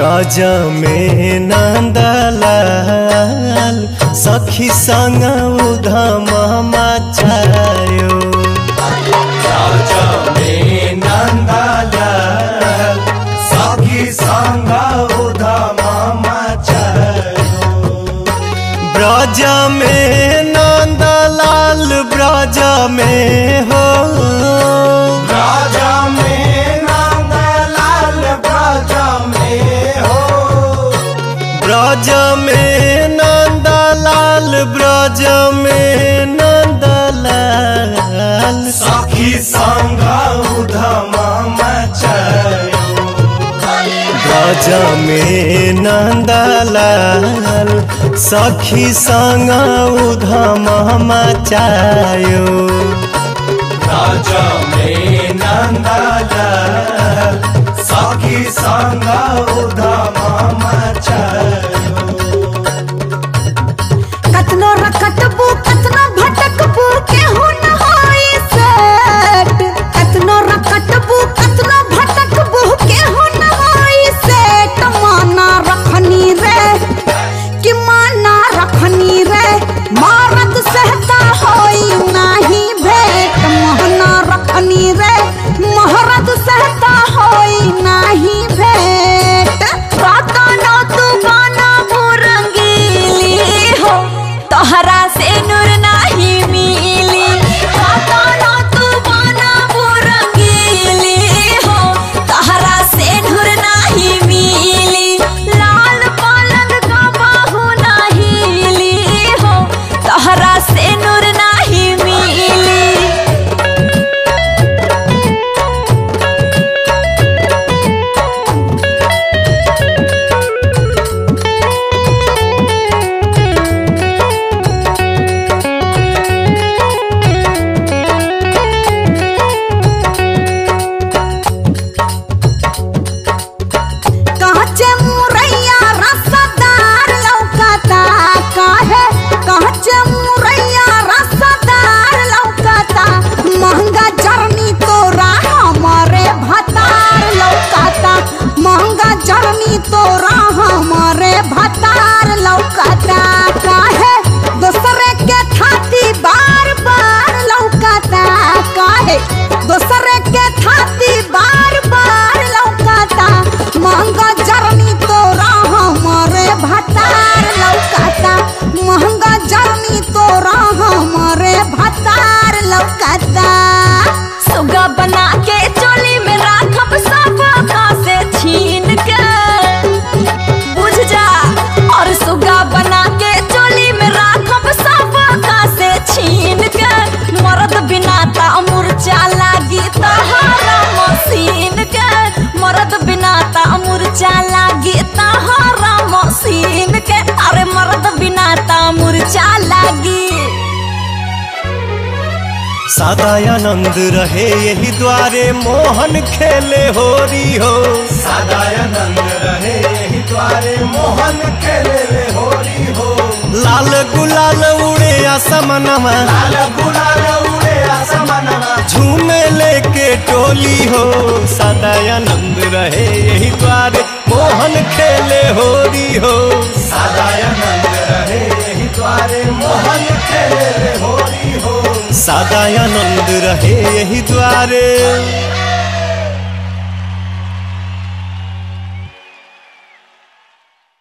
राजा में नंदलाल सखी संग उधम मचायो। राजा में नंदलाल सखी संग उधम मचायो। ब्रज में नंदलाल ब्रज में हो। जमे नंदलाल सखी संग उधमा मचायो राजा में नंदलाल सखी संग उधमा मचायो राजा में सखी संगा ಕದ್ದ सदा आनंद रहे यही द्वारे मोहन खेले होरी हो। सादा आनंद रहे यही द्वारे मोहन खेले होरी हो। लाल गुलाल उड़े आसमनवा लाल गुलाल उड़े आसमनवा झूमे लेके टोली हो। सादा आनंद रहे यही द्वारे मोहन खेले होरी हो। सदा सादा आनंद रहे यही द्वारे।